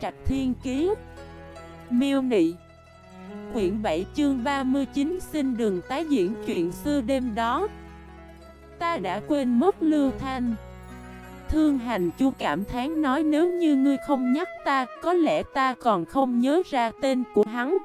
Trạch Thiên Kiế Miêu Nị. Quyển 7 chương 39 xin đừng tái diễn chuyện xưa đêm đó. Ta đã quên mất Lưu Thanh. Thương hành chu cảm thán nói nếu như ngươi không nhắc ta, Có lẽ ta còn không nhớ ra tên của hắn.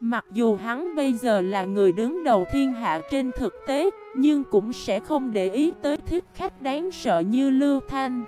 Mặc dù hắn bây giờ là người đứng đầu thiên hạ trên thực tế, Nhưng cũng sẽ không để ý tới thiết khách đáng sợ như Lưu Thanh.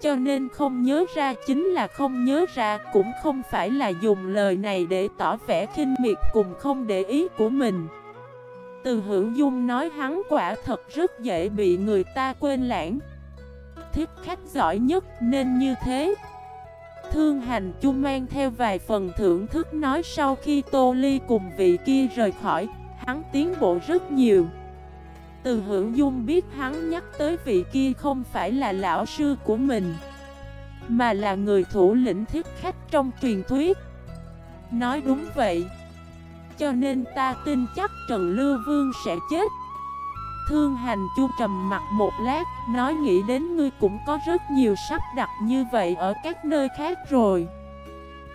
Cho nên không nhớ ra chính là không nhớ ra Cũng không phải là dùng lời này để tỏ vẻ khinh miệt cùng không để ý của mình. Từ hữu dung nói hắn quả thật rất dễ bị người ta quên lãng. Thiết khách giỏi nhất nên như thế. Thương hành chu mang theo vài phần thưởng thức nói sau khi Tô Ly cùng vị kia rời khỏi, hắn tiến bộ rất nhiều. Từ hữu dung biết hắn nhắc tới vị kia không phải là lão sư của mình, mà là người thủ lĩnh thiết khách trong truyền thuyết. Nói đúng vậy, cho nên ta tin chắc Trần Lưu Vương sẽ chết. Thương hành chu trầm mặt một lát, nói nghĩ đến ngươi cũng có rất nhiều sắp đặt như vậy ở các nơi khác rồi.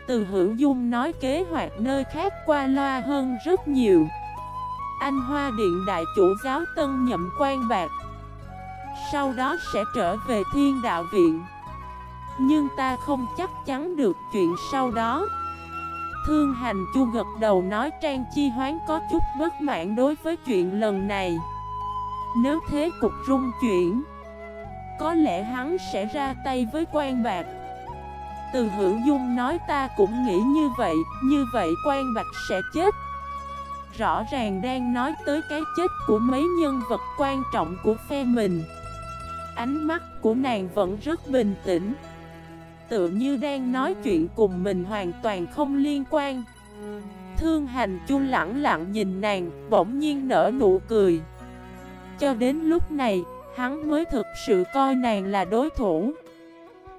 Từ hữu dung nói kế hoạch nơi khác qua loa hơn rất nhiều. Anh Hoa Điện Đại Chủ Giáo Tân nhậm quan bạc. Sau đó sẽ trở về Thiên Đạo Viện. Nhưng ta không chắc chắn được chuyện sau đó. Thương hành chu gật đầu nói Trang Chi Hoán có chút bất mãn đối với chuyện lần này. Nếu thế cục rung chuyển, Có lẽ hắn sẽ ra tay với quan bạc Từ hữu dung nói ta cũng nghĩ như vậy Như vậy quan bạc sẽ chết Rõ ràng đang nói tới cái chết của mấy nhân vật quan trọng của phe mình. Ánh mắt của nàng vẫn rất bình tĩnh. Tựa như đang nói chuyện cùng mình hoàn toàn không liên quan. Thương hành chu lặng lặng nhìn nàng Bỗng nhiên nở nụ cười. Cho đến lúc này, hắn mới thực sự coi nàng là đối thủ.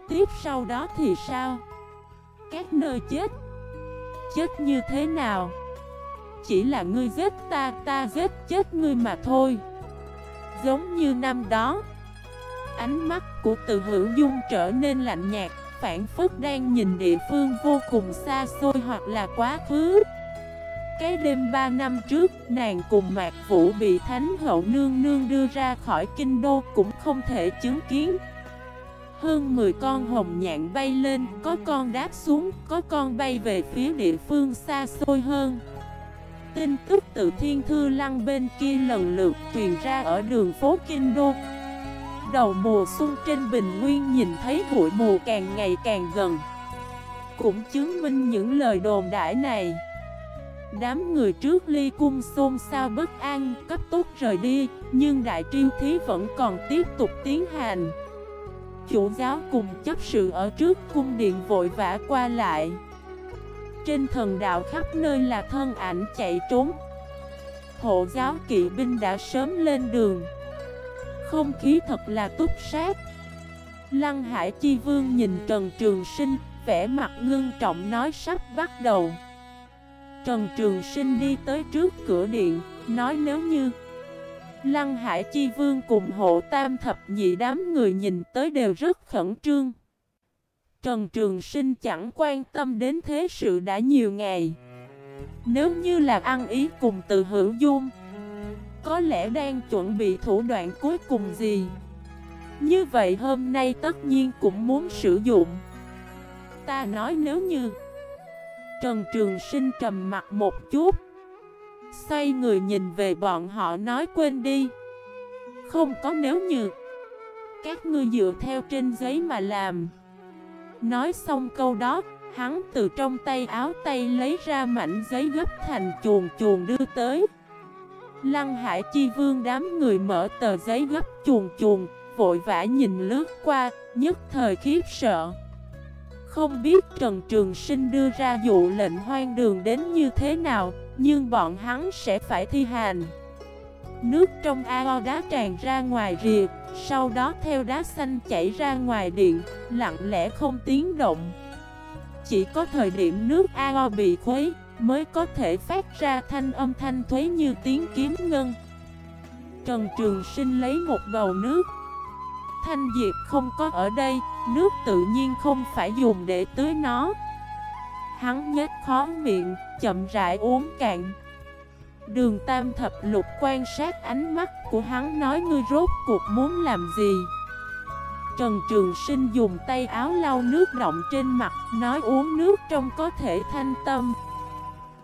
Tiếp sau đó thì sao? Các nơi chết Chết như thế nào? Chỉ là ngươi giết ta, ta giết chết ngươi mà thôi Giống như năm đó Ánh mắt của từ hữu dung trở nên lạnh nhạt Phản phức đang nhìn địa phương vô cùng xa xôi hoặc là quá khứ cái đêm 3 năm trước, nàng cùng Mạc Vũ bị Thánh Hậu Nương Nương đưa ra khỏi kinh đô cũng không thể chứng kiến. Hơn 10 con hồng nhạn bay lên, có con đáp xuống, có con bay về phía địa phương xa xôi hơn. Tin tức từ thiên thư lăng bên kia lần lượt truyền ra ở đường phố Kinh Đô. Đầu mùa xuân trên bình nguyên nhìn thấy bụi mù càng ngày càng gần. Cũng chứng minh những lời đồn đãi này. Đám người trước ly cung xôn xao bất an, cấp tốt rời đi, nhưng đại triêu thí vẫn còn tiếp tục tiến hành. Chủ giáo cùng chấp sự ở trước cung điện vội vã qua lại. Trên thần đạo khắp nơi là thân ảnh chạy trốn. Hộ giáo kỵ binh đã sớm lên đường. Không khí thật là túc sát. Lăng Hải Chi Vương nhìn Trần Trường Sinh, vẻ mặt ngưng trọng nói sắp bắt đầu. Trần Trường Sinh đi tới trước cửa điện, nói nếu như Lăng Hải Chi Vương cùng hộ tam thập nhị đám người nhìn tới đều rất khẩn trương. Trần Trường Sinh chẳng quan tâm đến thế sự đã nhiều ngày. Nếu như là ăn ý cùng từ hữu dung, có lẽ đang chuẩn bị thủ đoạn cuối cùng gì. Như vậy hôm nay tất nhiên cũng muốn sử dụng. Ta nói nếu như Trần Trường Sinh trầm mặt một chút Xoay người nhìn về bọn họ nói quên đi Không có nếu như Các ngươi dựa theo trên giấy mà làm Nói xong câu đó Hắn từ trong tay áo tay lấy ra mảnh giấy gấp thành chuồn chuồn đưa tới Lăng Hải Chi Vương đám người mở tờ giấy gấp chuồn chuồn Vội vã nhìn lướt qua Nhất thời khiếp sợ không biết Trần Trường Sinh đưa ra dụ lệnh hoang đường đến như thế nào, nhưng bọn hắn sẽ phải thi hành. Nước trong ao đá tràn ra ngoài rìa, sau đó theo đá xanh chảy ra ngoài điện, lặng lẽ không tiếng động. Chỉ có thời điểm nước ao bị khuấy, mới có thể phát ra thanh âm thanh thuế như tiếng kiếm ngân. Trần Trường Sinh lấy một bầu nước. Thanh Diệp không có ở đây, Nước tự nhiên không phải dùng để tưới nó Hắn nhếch khó miệng, chậm rãi uống cạn Đường tam thập lục quan sát ánh mắt của hắn nói ngươi rốt cuộc muốn làm gì? Trần Trường Sinh dùng tay áo lau nước động trên mặt, Nói uống nước trong có thể thanh tâm.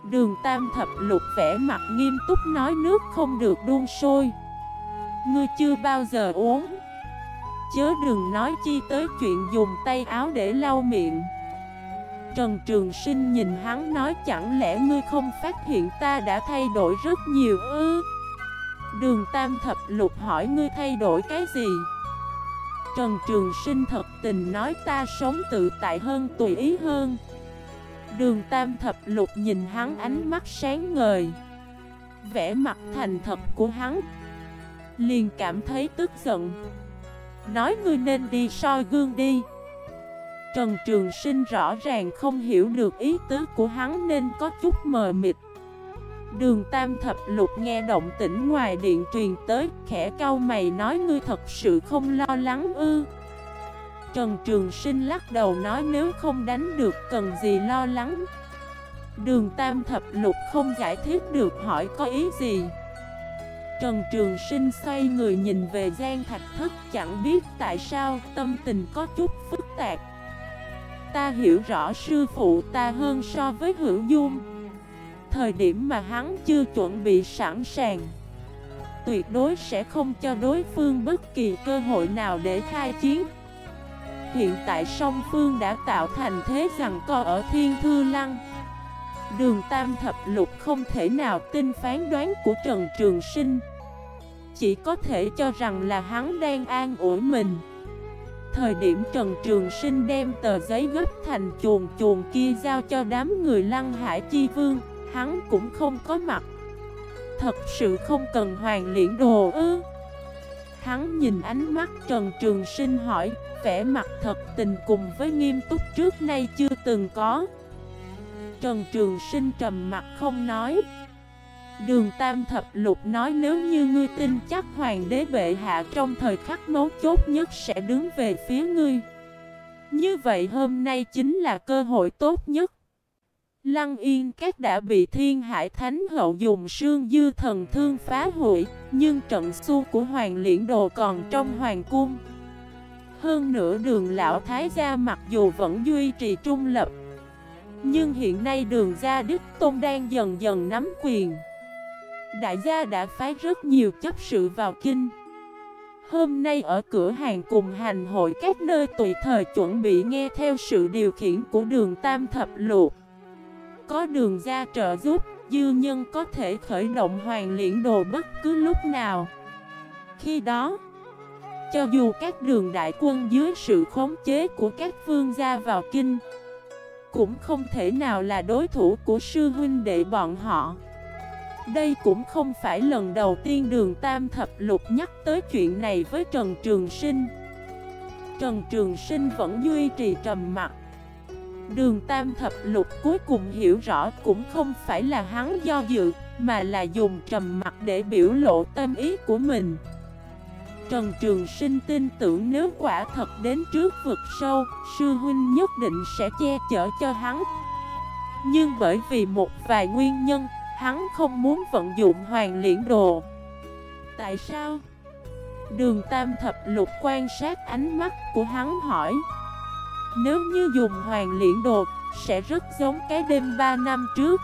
Đường tam thập lục vẽ mặt nghiêm túc nói nước không được đun sôi. Ngươi chưa bao giờ uống. Chớ đừng nói chi tới chuyện dùng tay áo để lau miệng. Trần Trường Sinh nhìn hắn nói, chẳng lẽ ngươi không phát hiện ta đã thay đổi rất nhiều ư? Đường Tam Thập Lục hỏi, ngươi thay đổi cái gì? Trần Trường Sinh thật tình nói, ta sống tự tại hơn, tùy ý hơn. Đường Tam Thập Lục nhìn hắn ánh mắt sáng ngời Vẽ mặt thành thật của hắn, Liền cảm thấy tức giận. Nói, ngươi nên đi soi gương đi. Trần Trường Sinh rõ ràng không hiểu được ý tứ của hắn nên có chút mờ mịt. Đường Tam Thập Lục nghe động tĩnh ngoài điện truyền tới, Khẽ cau mày nói, ngươi thật sự không lo lắng ư? Trần Trường Sinh lắc đầu nói, nếu không đánh được cần gì lo lắng? Đường Tam Thập Lục không giải thích được hỏi, có ý gì? Trần Trường Sinh xoay người nhìn về Giang Thạch Thất, chẳng biết tại sao tâm tình có chút phức tạp. Ta hiểu rõ sư phụ ta hơn so với hữu dung. Thời điểm mà hắn chưa chuẩn bị sẵn sàng, Tuyệt đối sẽ không cho đối phương bất kỳ cơ hội nào để khai chiến. Hiện tại song phương đã tạo thành thế rằng co ở Thiên Thư Lăng, Đường Tam Thập Lục không thể nào tin phán đoán của Trần Trường Sinh. Chỉ có thể cho rằng là hắn đang an ủi mình. Thời điểm Trần Trường Sinh đem tờ giấy gấp thành chuồn chuồn kia giao cho đám người Lăng Hải Chi Vương, Hắn cũng không có mặt. Thật sự không cần hoàng liễn đồ ư? Hắn nhìn ánh mắt Trần Trường Sinh hỏi, vẻ mặt thật tình cùng với nghiêm túc trước nay chưa từng có. Trần Trường Sinh trầm mặt không nói. Đường Tam Thập Lục nói nếu như ngươi tin chắc Hoàng đế bệ hạ trong thời khắc mấu chốt nhất sẽ đứng về phía ngươi. Như vậy hôm nay chính là cơ hội tốt nhất. Lăng Yên Các đã bị Thiên Hải Thánh Hậu dùng sương dư thần thương phá hủy, Nhưng trận xu của Hoàng Liễn Đồ còn trong Hoàng Cung. Hơn nữa đường Lão Thái Gia mặc dù vẫn duy trì trung lập, Nhưng hiện nay đường Gia Đức Tôn đang dần dần nắm quyền. Đại gia đã phái rất nhiều chấp sự vào kinh. Hôm nay ở cửa hàng cùng hành hội các nơi tùy thời chuẩn bị nghe theo sự điều khiển của đường Tam Thập Lục. Có đường ra trợ giúp, dư nhân có thể khởi động hoàn liễn đồ bất cứ lúc nào. Khi đó, cho dù các đường đại quân dưới sự khống chế của các vương gia vào kinh Cũng không thể nào là đối thủ của sư huynh đệ bọn họ đây cũng không phải lần đầu tiên đường Tam Thập Lục nhắc tới chuyện này với Trần Trường Sinh. Trần Trường Sinh vẫn duy trì trầm mặt Đường Tam Thập Lục cuối cùng hiểu rõ cũng không phải là hắn do dự, Mà là dùng trầm mặt để biểu lộ tâm ý của mình. Trần Trường Sinh tin tưởng nếu quả thật đến trước vực sâu, Sư huynh nhất định sẽ che chở cho hắn. Nhưng bởi vì một vài nguyên nhân Hắn không muốn vận dụng hoàng liễn đồ. Tại sao? Đường Tam Thập Lục quan sát ánh mắt của hắn hỏi. Nếu như dùng hoàng liễn đồ, Sẽ rất giống cái đêm 3 năm trước.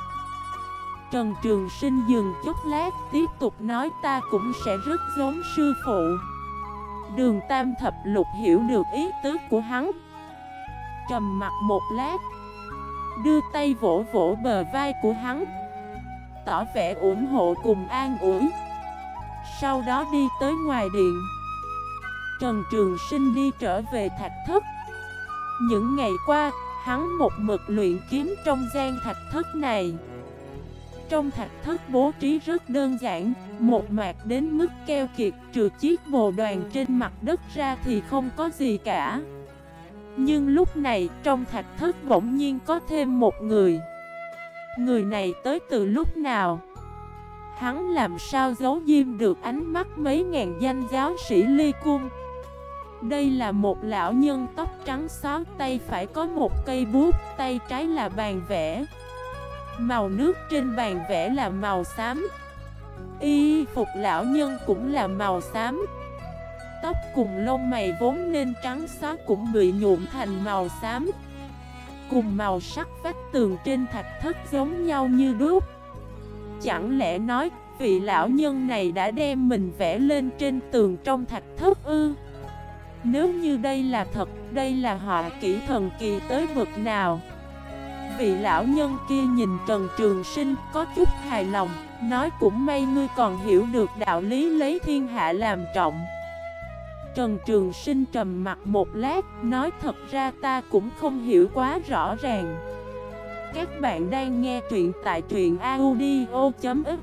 Trần Trường Sinh dừng chút lát, Tiếp tục nói ta cũng sẽ rất giống sư phụ. Đường Tam Thập Lục hiểu được ý tứ của hắn. Trầm mặt một lát, Đưa tay vỗ vỗ bờ vai của hắn tỏ vẻ ủng hộ cùng an ủi. Sau đó đi tới ngoài điện. Trần Trường Sinh đi trở về thạch thất. Những ngày qua, hắn một mực luyện kiếm trong gian thạch thất này. Trong thạch thất bố trí rất đơn giản Một mạc đến mức keo kiệt trừ chiếc bồ đoàn trên mặt đất ra thì không có gì cả. Nhưng lúc này trong thạch thất bỗng nhiên có thêm một người. Người này tới từ lúc nào? Hắn làm sao giấu diêm được ánh mắt mấy ngàn danh giáo sĩ ly cung? Đây là một lão nhân tóc trắng xóa tay phải có một cây bút, tay trái là bàn vẽ. Màu nước trên bàn vẽ là màu xám. Y phục lão nhân cũng là màu xám. Tóc cùng lông mày vốn nên trắng xóa cũng bị nhuộm thành màu xám. Cùng màu sắc vách tường trên thạch thất giống nhau như đúc. Chẳng lẽ nói vị lão nhân này đã đem mình vẽ lên trên tường trong thạch thất ư? Nếu như đây là thật, đây là họa kỹ thần kỳ tới vực nào? Vị lão nhân kia nhìn Trần Trường Sinh có chút hài lòng, nói cũng may ngươi còn hiểu được đạo lý lấy thiên hạ làm trọng. Trần Trường Sinh trầm mặt một lát, nói thật ra ta cũng không hiểu quá rõ ràng. Các bạn đang nghe truyện tại truyện audio.fif